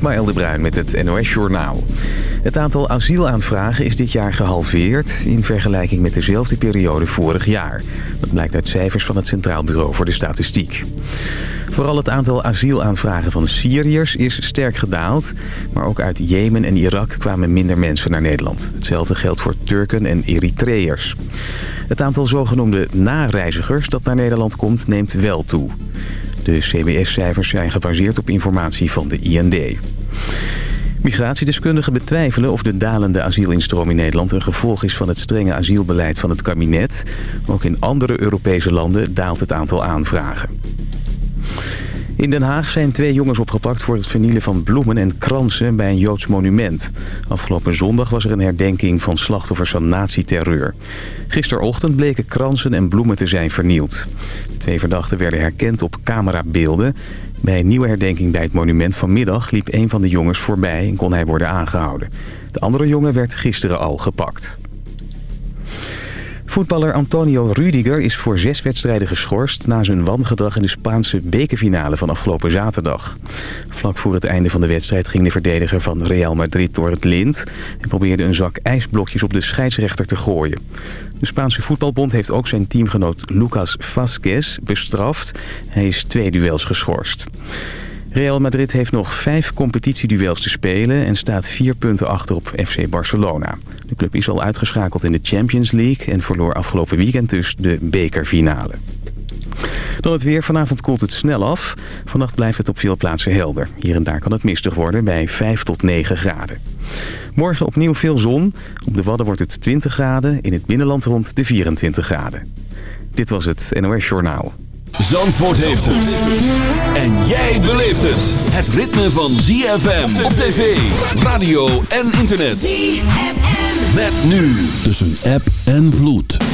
Ismaël de Bruin met het NOS Journaal. Het aantal asielaanvragen is dit jaar gehalveerd... in vergelijking met dezelfde periode vorig jaar. Dat blijkt uit cijfers van het Centraal Bureau voor de Statistiek. Vooral het aantal asielaanvragen van Syriërs is sterk gedaald. Maar ook uit Jemen en Irak kwamen minder mensen naar Nederland. Hetzelfde geldt voor Turken en Eritreërs. Het aantal zogenoemde nareizigers dat naar Nederland komt neemt wel toe. De CBS-cijfers zijn gebaseerd op informatie van de IND. Migratiedeskundigen betwijfelen of de dalende asielinstroom in Nederland... een gevolg is van het strenge asielbeleid van het kabinet. Ook in andere Europese landen daalt het aantal aanvragen. In Den Haag zijn twee jongens opgepakt voor het vernielen van bloemen en kransen bij een Joods monument. Afgelopen zondag was er een herdenking van slachtoffers van nazi-terreur. Gisterochtend bleken kransen en bloemen te zijn vernield. De twee verdachten werden herkend op camerabeelden. Bij een nieuwe herdenking bij het monument vanmiddag liep een van de jongens voorbij en kon hij worden aangehouden. De andere jongen werd gisteren al gepakt. Voetballer Antonio Rudiger is voor zes wedstrijden geschorst... na zijn wangedrag in de Spaanse bekerfinale van afgelopen zaterdag. Vlak voor het einde van de wedstrijd ging de verdediger van Real Madrid door het lint... en probeerde een zak ijsblokjes op de scheidsrechter te gooien. De Spaanse voetbalbond heeft ook zijn teamgenoot Lucas Vazquez bestraft. Hij is twee duels geschorst. Real Madrid heeft nog vijf competitieduels te spelen... en staat vier punten achter op FC Barcelona. De club is al uitgeschakeld in de Champions League... en verloor afgelopen weekend dus de bekerfinale. Dan het weer. Vanavond koelt het snel af. Vannacht blijft het op veel plaatsen helder. Hier en daar kan het mistig worden bij 5 tot 9 graden. Morgen opnieuw veel zon. Op de Wadden wordt het 20 graden. In het binnenland rond de 24 graden. Dit was het NOS Journaal. Zandvoort heeft het. En jij beleeft het. Het ritme van ZFM op tv, radio en internet. ZFM. Met nu tussen app en vloed.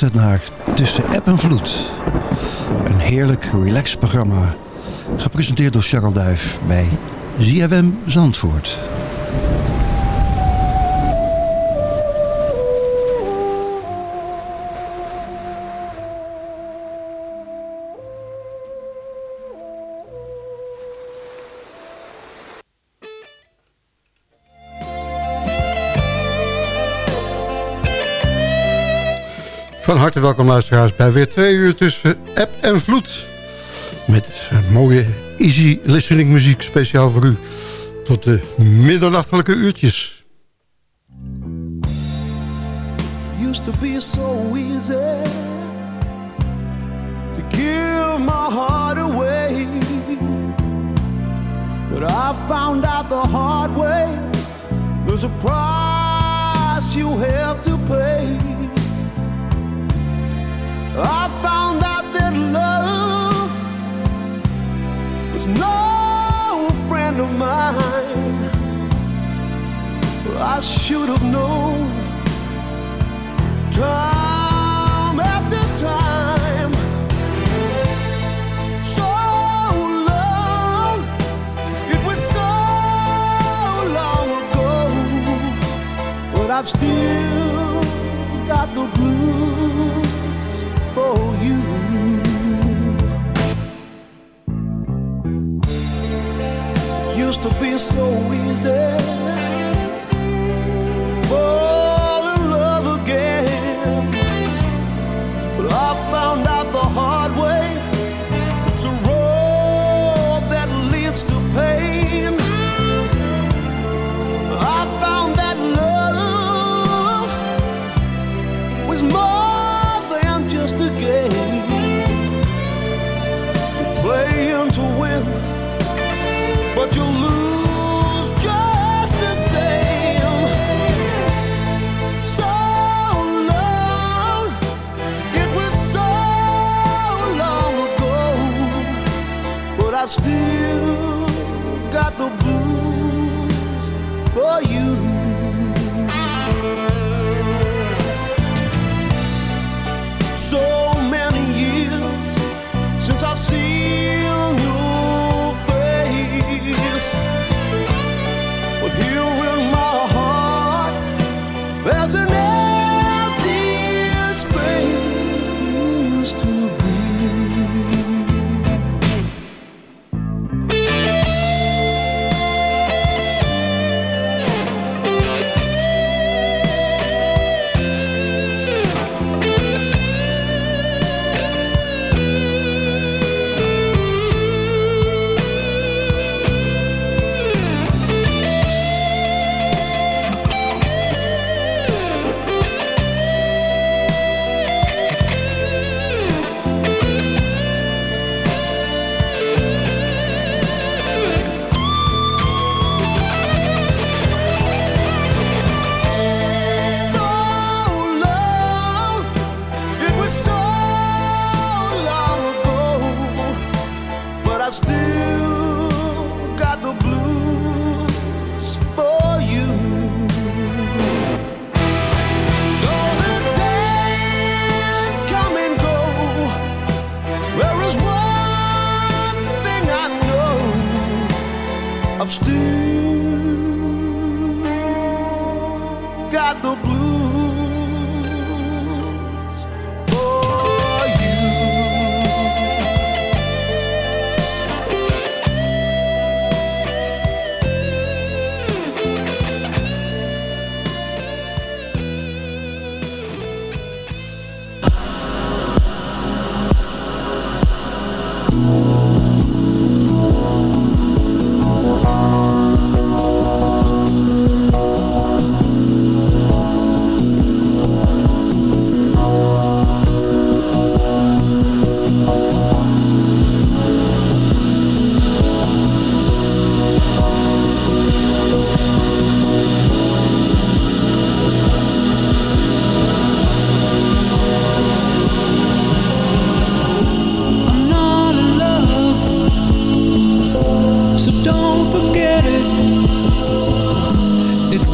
Naar Tussen App en Vloed. Een heerlijk relaxed programma. Gepresenteerd door Charles Duif bij ZFM Zandvoort. Van harte welkom luisteraars bij weer twee uur tussen app en vloed. Met mooie easy listening muziek speciaal voor u. Tot de middernachtelijke uurtjes. Used to be so easy To give my heart away But I found out the hard way There's a price you have to pay I found out that love was no friend of mine. I should have known time after time. So long, it was so long ago, but I've still got the blues to be so easy.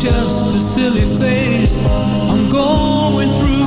just a silly face. I'm going through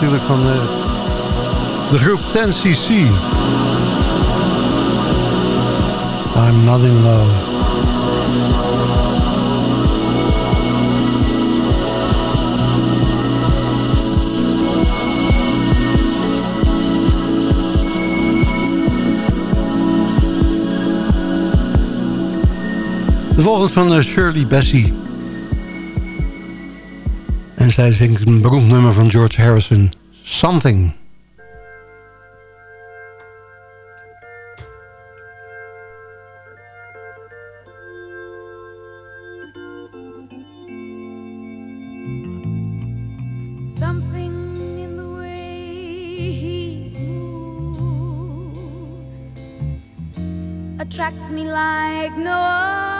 natuurlijk van eh, de groep 10cc. I'm not in love. De volgende van eh, Shirley Bassey. En zij zingt een beroemd nummer van George Harrison. Something. Something in the way he moves attracts me like no Ja,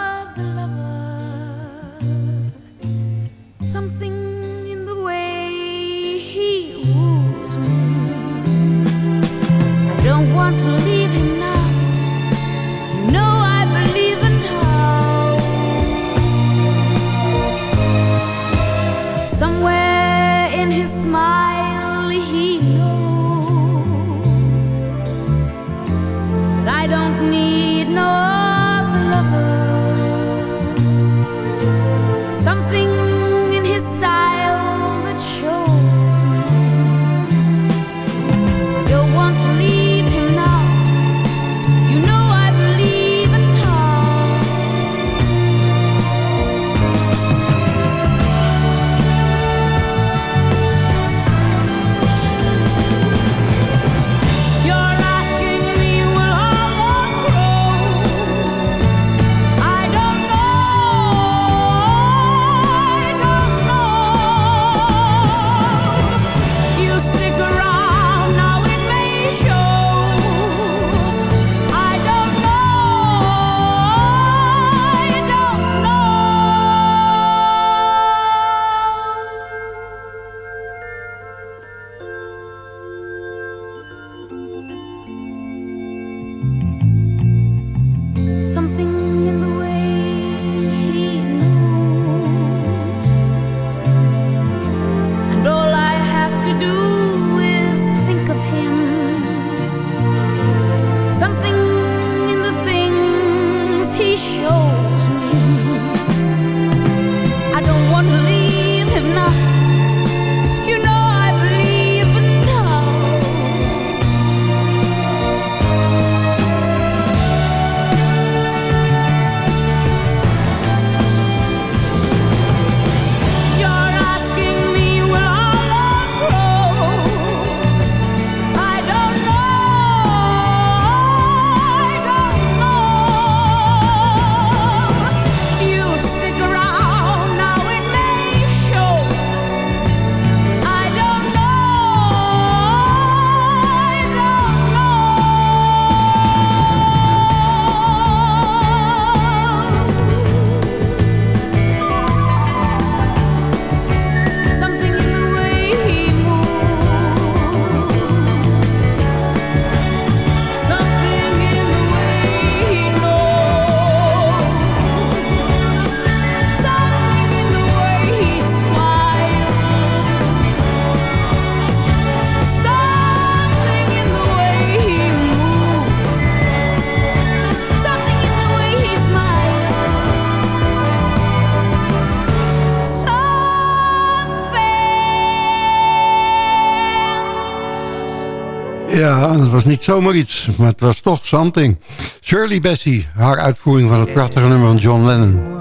was niet zomaar iets, maar het was toch something. Shirley Bassey, haar uitvoering van het prachtige nummer van John Lennon.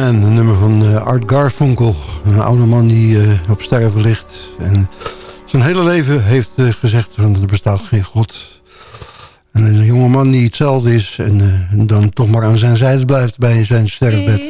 Man, een nummer van eh, Art Garfunkel. Een oude man die eh, op sterven ligt. En zijn hele leven heeft eh, gezegd gezegd, er bestaat geen God. En een jonge man die hetzelfde is. En dan toch maar aan zijn zijde blijft bij zijn sterfbed.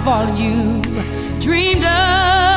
of all you dreamed of.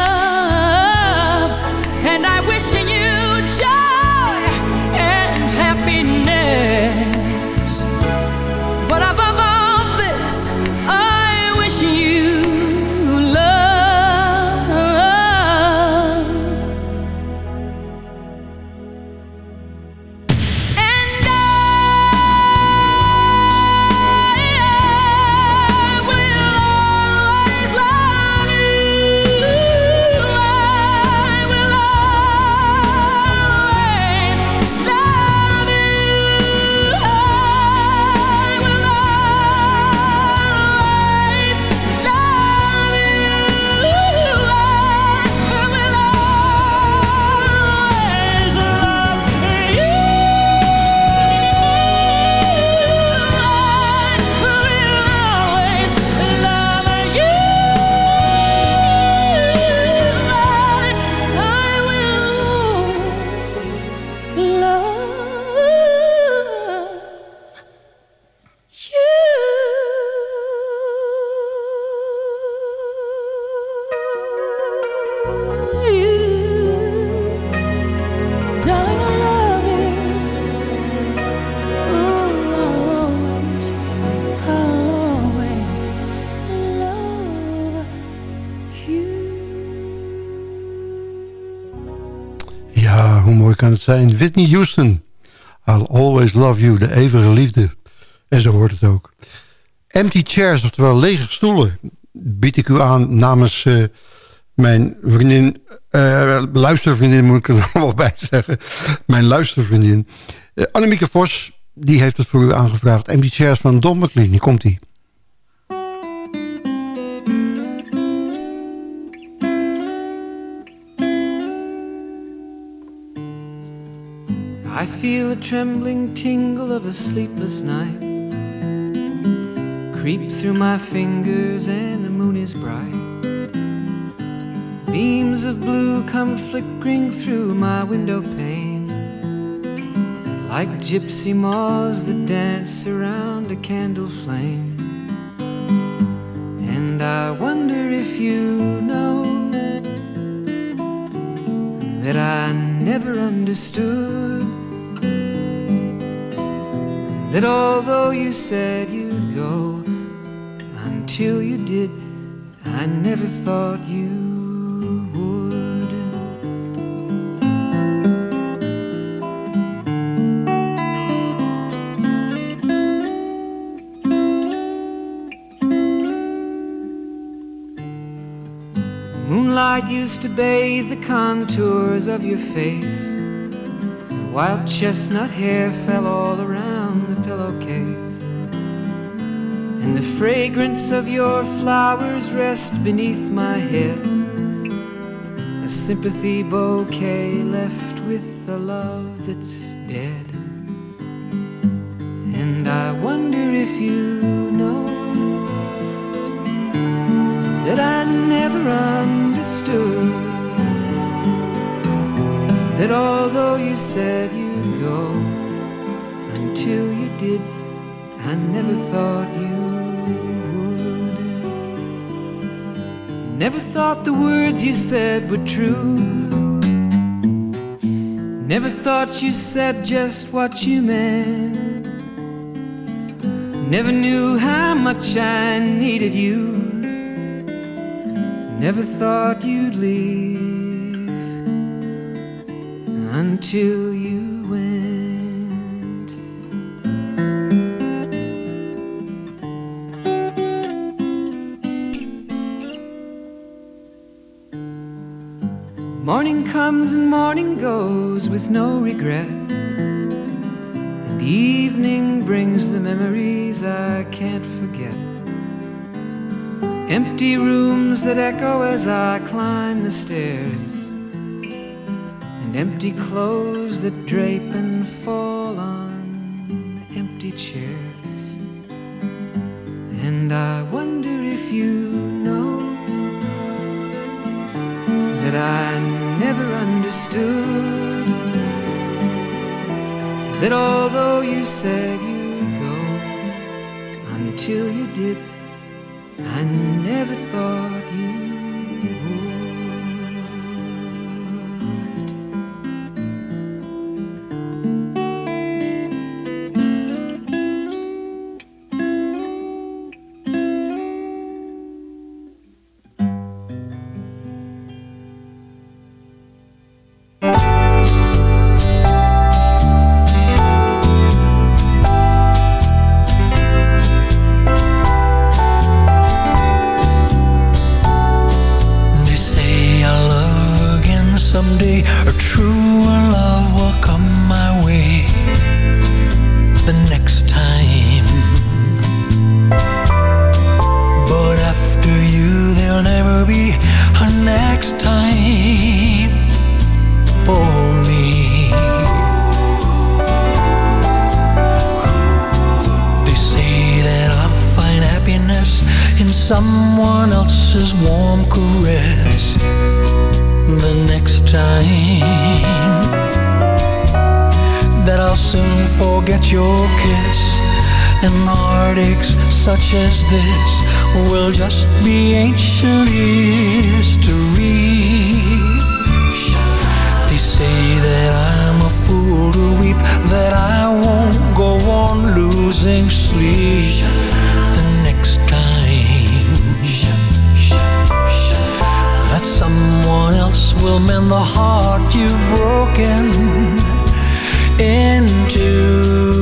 Zijn. Whitney Houston. I'll always love you, de eeuwige liefde. En zo hoort het ook. Empty chairs, oftewel lege stoelen... bied ik u aan namens eh, mijn vriendin... eh, luistervriendin moet ik er wel bij zeggen. Mijn luistervriendin. Uh, Annemieke Vos, die heeft het voor u aangevraagd. Empty chairs van Don McLean, hier komt-ie. I feel a trembling tingle of a sleepless night creep through my fingers, and the moon is bright. Beams of blue come flickering through my window pane, like gypsy moths that dance around a candle flame. And I wonder if you know that I never understood that although you said you'd go until you did, I never thought you would. Moonlight used to bathe the contours of your face. Wild chestnut hair fell all around the pillowcase. And the fragrance of your flowers rest beneath my head. A sympathy bouquet left with a love that's dead. And I wonder if you know that I never understood that although you said you'd go until you did, I never thought you would. Never thought the words you said were true. Never thought you said just what you meant. Never knew how much I needed you. Never thought you'd leave until you went. Morning comes and morning goes with no regret. And evening brings the memories I can't forget. Empty rooms that echo as I climb the stairs. And empty clothes that drape and fall on empty chairs. And I wonder if you know that I never understood that although you said you'd go until you did, someday a truer love will come my way the next time. But after you, there'll never be a next time for me. They say that I'll find happiness in someone else's warm caress the next time That I'll soon forget your kiss. And heartaches such as this Will just be ancient history. They say that I'm a fool to weep That I won't go on losing sleep. The next time That someone Someone else will mend the heart you've broken into.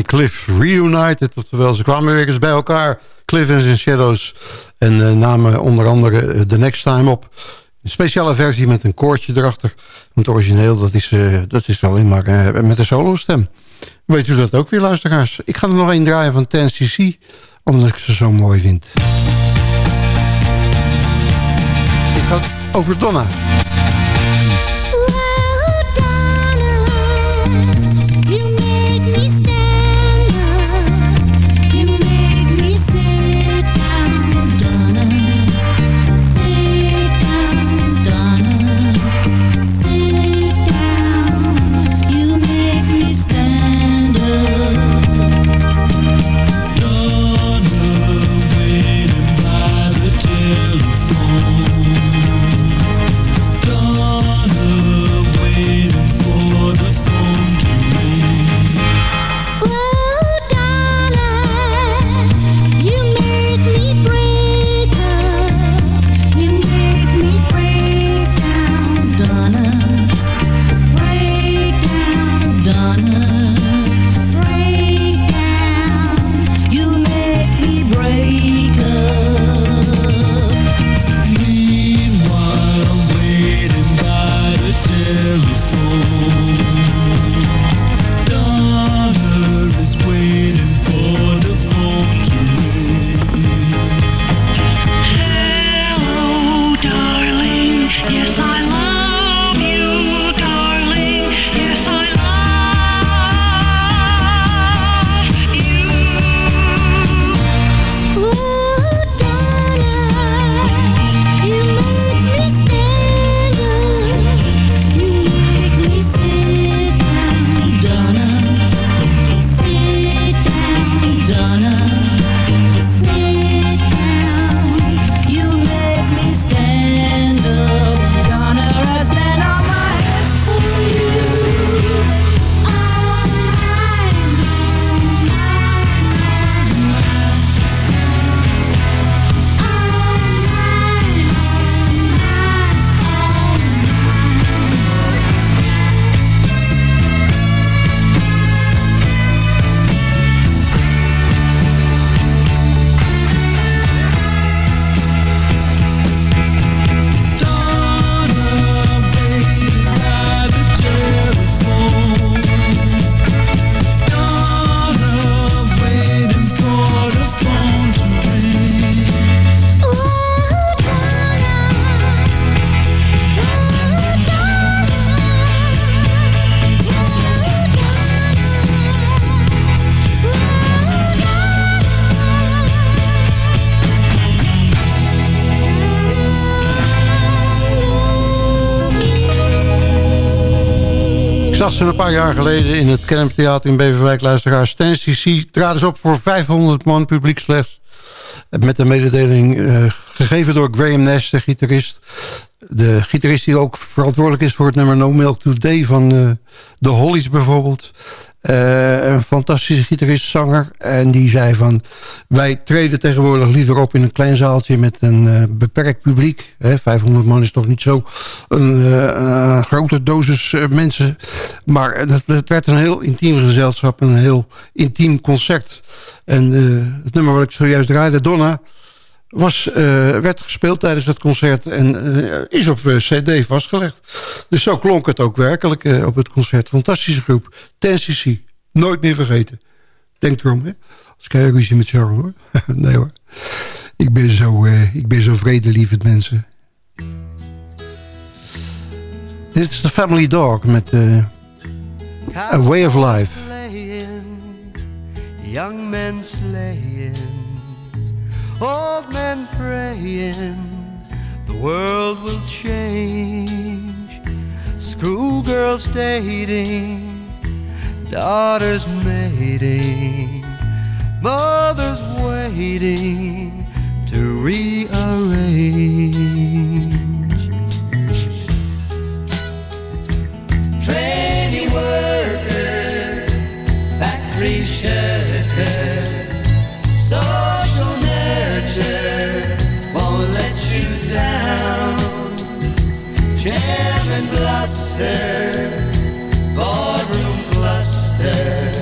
Cliff Reunited. Oftewel, ze kwamen weer eens bij elkaar. Cliff en zijn Shadows. En eh, namen onder andere eh, The Next Time op. Een speciale versie met een koortje erachter. Want origineel, dat is, eh, dat is alleen maar met een solo stem. Weet u dat ook weer, luisteraars? Ik ga er nog één draaien van 10cc. Omdat ik ze zo mooi vind. Ik had over Donna. Zag ze een paar jaar geleden in het Kennedy Theater in Beverwijk. Luisteraars, TNCC traden ze op voor 500 man publiek slechts. Met een mededeling uh, gegeven door Graham Nash, de gitarist. De gitarist die ook verantwoordelijk is voor het nummer No Milk Today van de Hollies bijvoorbeeld. Uh, een fantastische gitarist, zanger. En die zei van... wij treden tegenwoordig liever op in een klein zaaltje... met een uh, beperkt publiek. Hè, 500 man is toch niet zo een uh, grote dosis mensen. Maar dat, werd een heel intiem gezelschap. Een heel intiem concert. En het nummer wat ik zojuist draaide, Donna was, uh, werd gespeeld tijdens het concert en uh, is op uh, cd vastgelegd. Dus zo klonk het ook werkelijk op het concert. Fantastische groep. TNCC. Nooit meer vergeten. Denk erom, hè. Als ik ruzie met Charles, hoor. nee hoor. Ik ben zo, ik ben zo vredelievend, mensen. Dit is de Family Dog met A Way of Life. Young men slaying old men praying the world will change. Schoolgirls dating, daughters mating, mothers waiting to rearrange. Trainee worker, factory social won't let you down. Jam and bluster, boardroom cluster,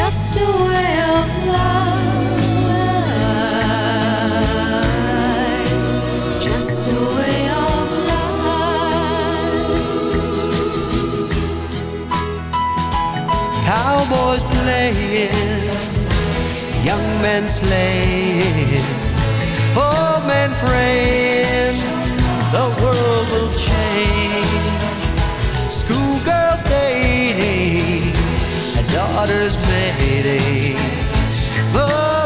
just a way of life, just a way. cowboys playing, young men slaying, old men praying, the world will change. otter's mayday. Oh,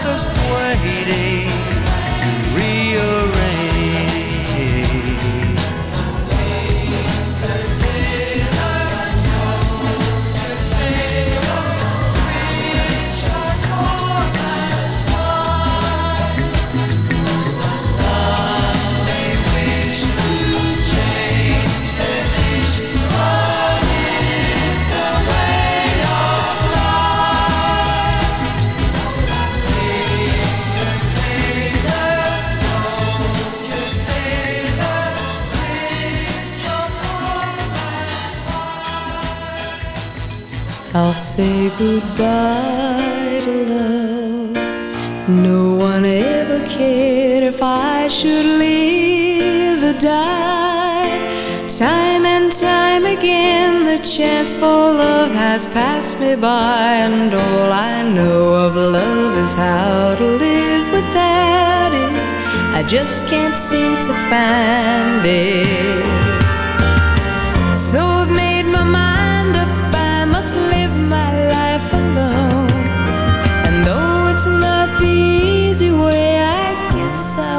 I'll say goodbye to love. No one ever cared if I should live or die. Time and time again, the chance for love has passed me by, and all I know of love is how to live without it. I just can't seem to find it.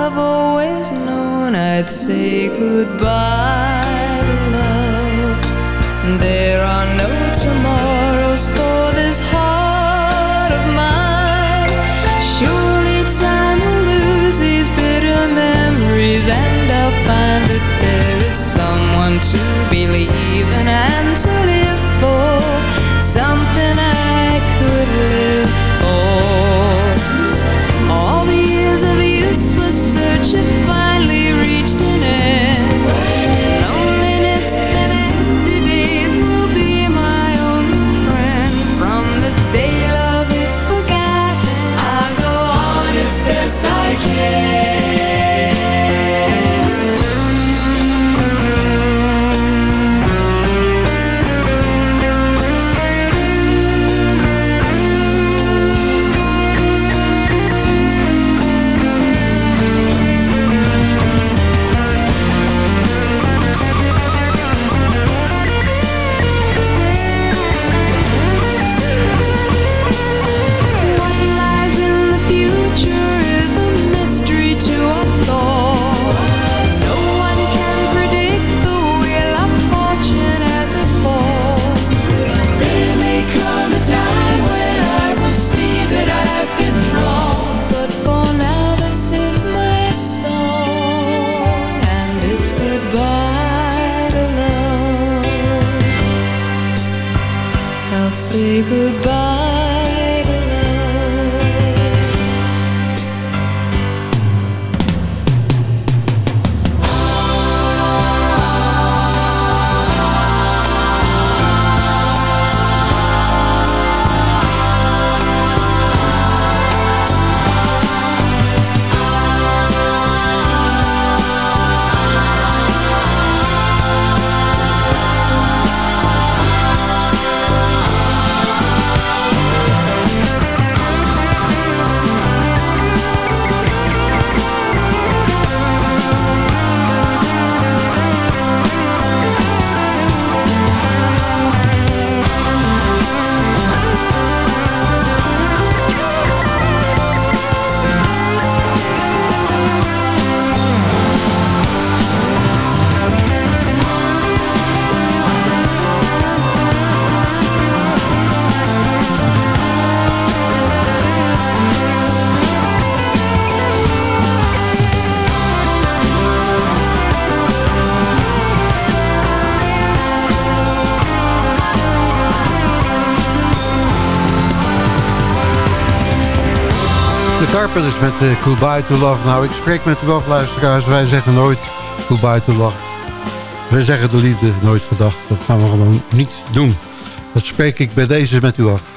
I've always known I'd say goodbye to love. There are no tomorrows for this heart of mine. Surely time will lose these bitter memories, and I'll find that there is someone to believe Carpenters met Goodbye to Love. Nou, ik spreek met af, luisteraars. Wij zeggen nooit Goodbye to Love. Wij zeggen de liefde nooit gedacht. Dat gaan we gewoon niet doen. Dat spreek ik bij deze met u af.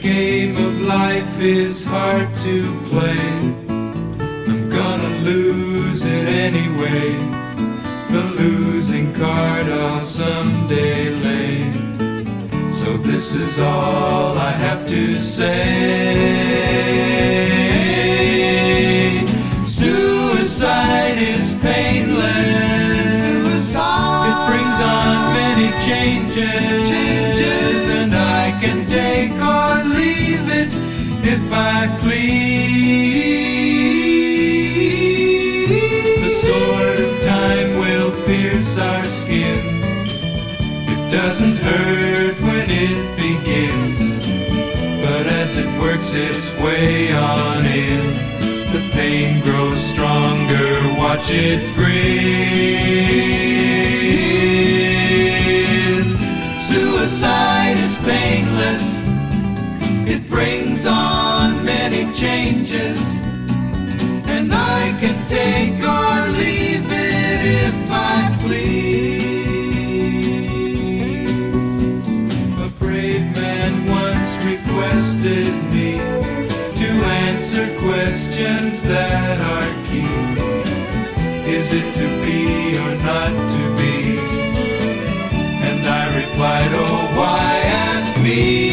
Game of life is hard to play. I'm gonna lose it anyway. The losing card I'll someday lay. So this is all I have to say. Suicide is painless. It brings on many changes take or leave it if I please. The sword of time will pierce our skins. It doesn't hurt when it begins, but as it works its way on in, the pain grows stronger. Watch it grin. Suicide is pain brings on many changes, and I can take or leave it if I please. A brave man once requested me to answer questions that are key. Is it to be or not to be? And I replied, Oh, why ask me?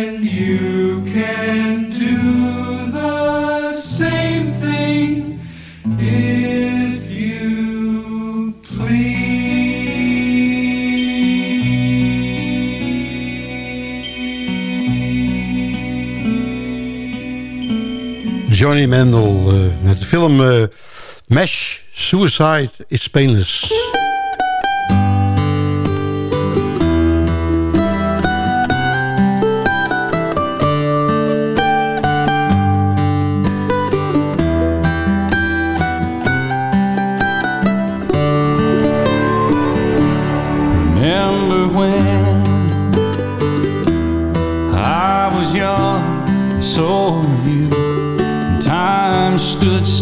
And you can do the same thing if you please. Johnny Mandel uh, met film eh, MASH Suicide is Painless. should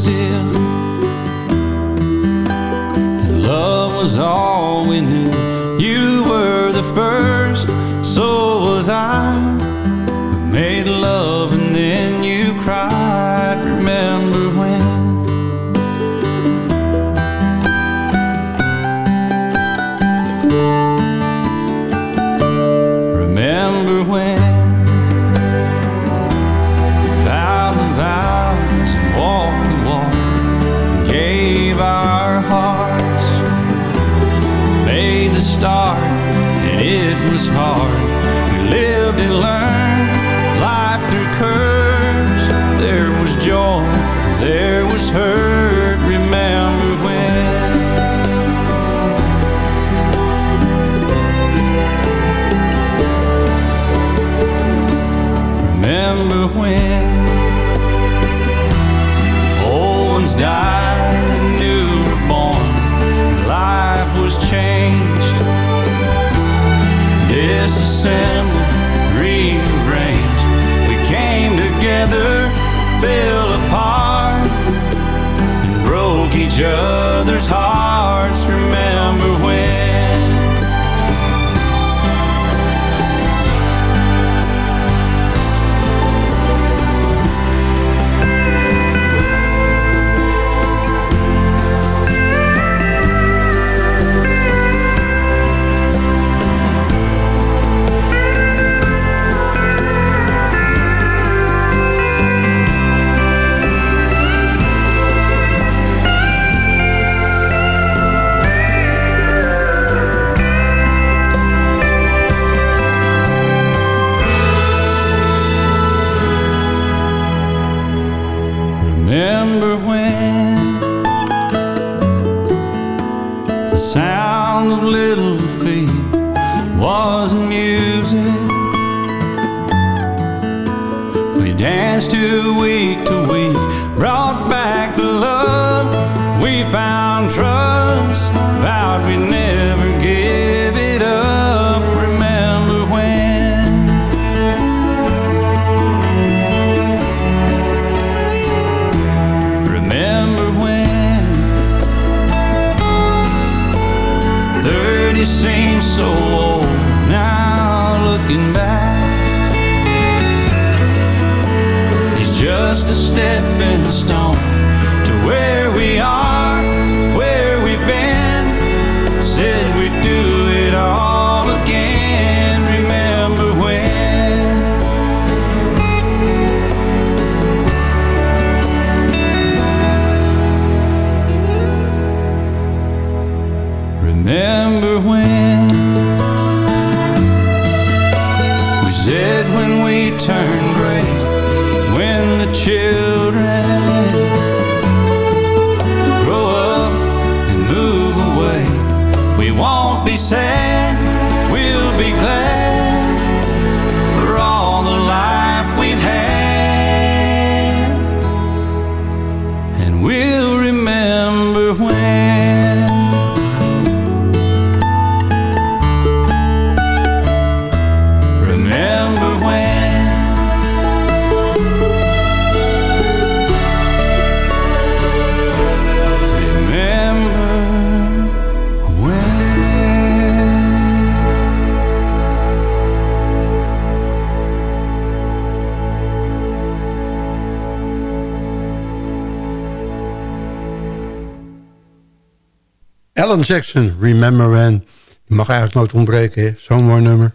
Jackson, Remember When. Die mag eigenlijk nooit ontbreken, zo'n mooi nummer.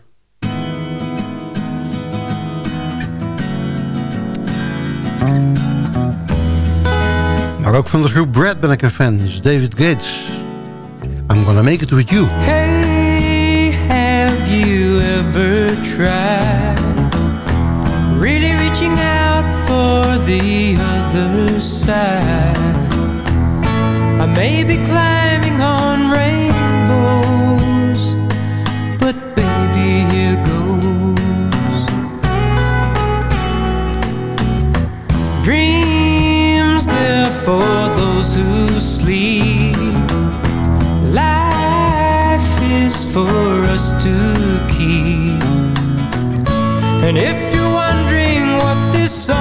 Maar ook van de groep Brad ben ik een fan. Dus David Gates. I'm gonna make it with you. Hey, have you ever tried Really reaching out for the other side I may be climbing for those who sleep. Life is for us to keep. And if you're wondering what this song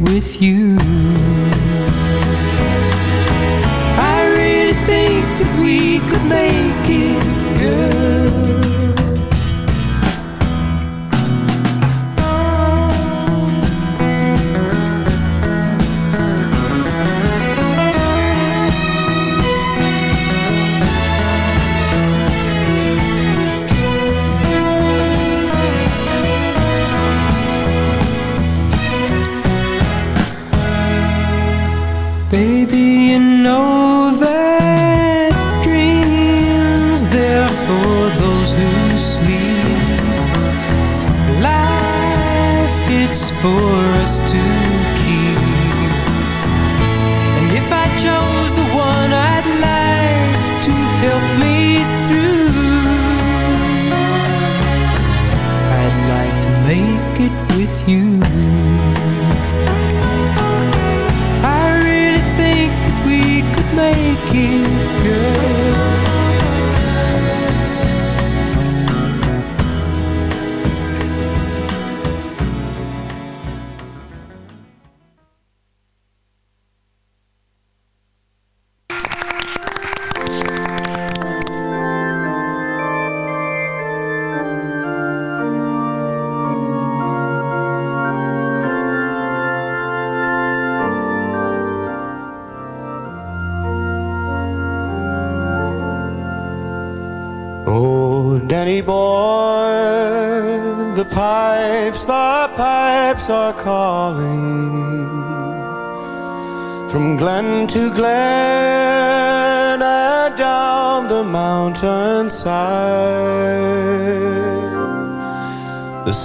with you. for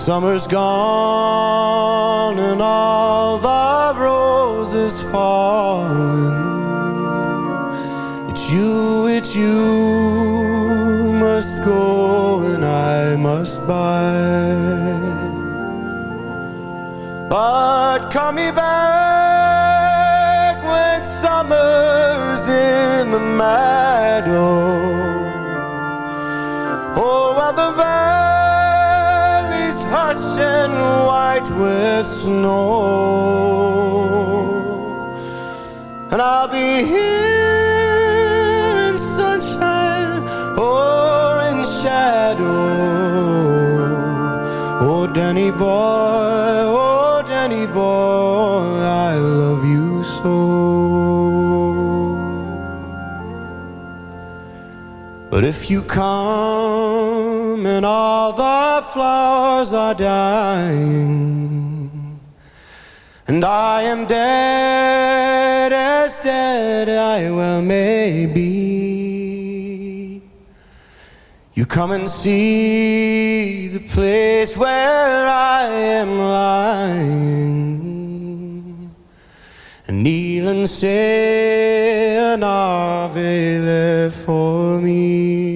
Summer's gone. Snow. And I'll be here in sunshine or in shadow. Oh, Danny boy, oh, Danny boy, I love you so. But if you come and all the flowers are dying, and I am dead as dead I well may be, you come and see the place where I am lying, and kneel and say an Ave for me,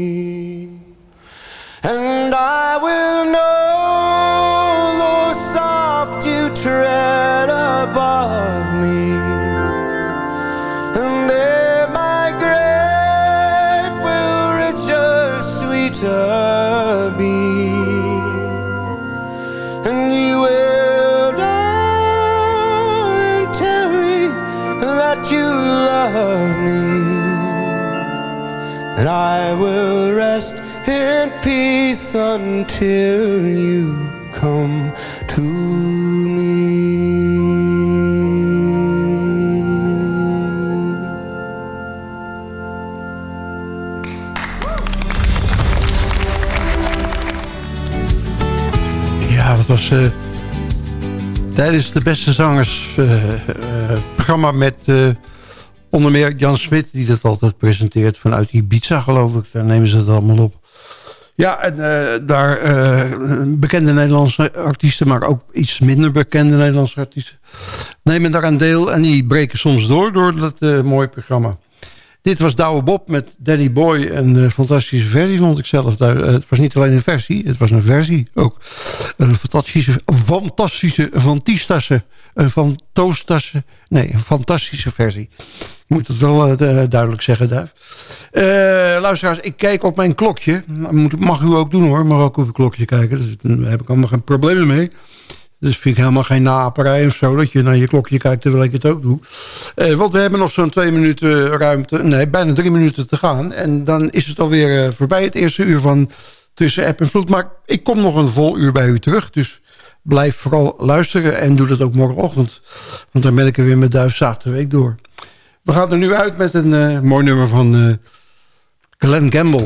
and I will rest in peace until you come to me. Ja, dat was eh, tijdens de beste zangers eh, eh, programma met onder meer Jan Smit... die dat altijd presenteert vanuit Ibiza, geloof ik. Daar nemen ze het allemaal op. Ja, en eh, daar eh, bekende Nederlandse artiesten... maar ook iets minder bekende Nederlandse artiesten... nemen daaraan deel en die breken soms door... door dat eh, mooie programma. Dit was Douwe Bob met Danny Boy. Een fantastische versie vond ik zelf. Het was niet alleen een versie, het was een versie ook. Een fantastische, fantastische, een fantastische, nee, een fantastische versie. Moet het wel eh, duidelijk zeggen, Duif. Eh, luisteraars, ik kijk op mijn klokje. Moet- Mag u ook doen hoor, mag ook op uw klokje kijken. Dus, daar heb ik allemaal geen problemen mee. Dus vind ik helemaal geen naaperij of zo... dat je naar je klokje kijkt terwijl ik het ook doe. Eh, want we hebben nog zo'n twee minuten ruimte... nee, bijna drie minuten te gaan. En dan is het alweer voorbij het eerste uur van Tussen App en Vloed. Maar ik kom nog een vol uur bij u terug. Dus blijf vooral luisteren en doe dat ook morgenochtend. Want dan ben ik er weer met de week door. We gaan er nu uit met een eh, mooi nummer van eh Glenn Campbell.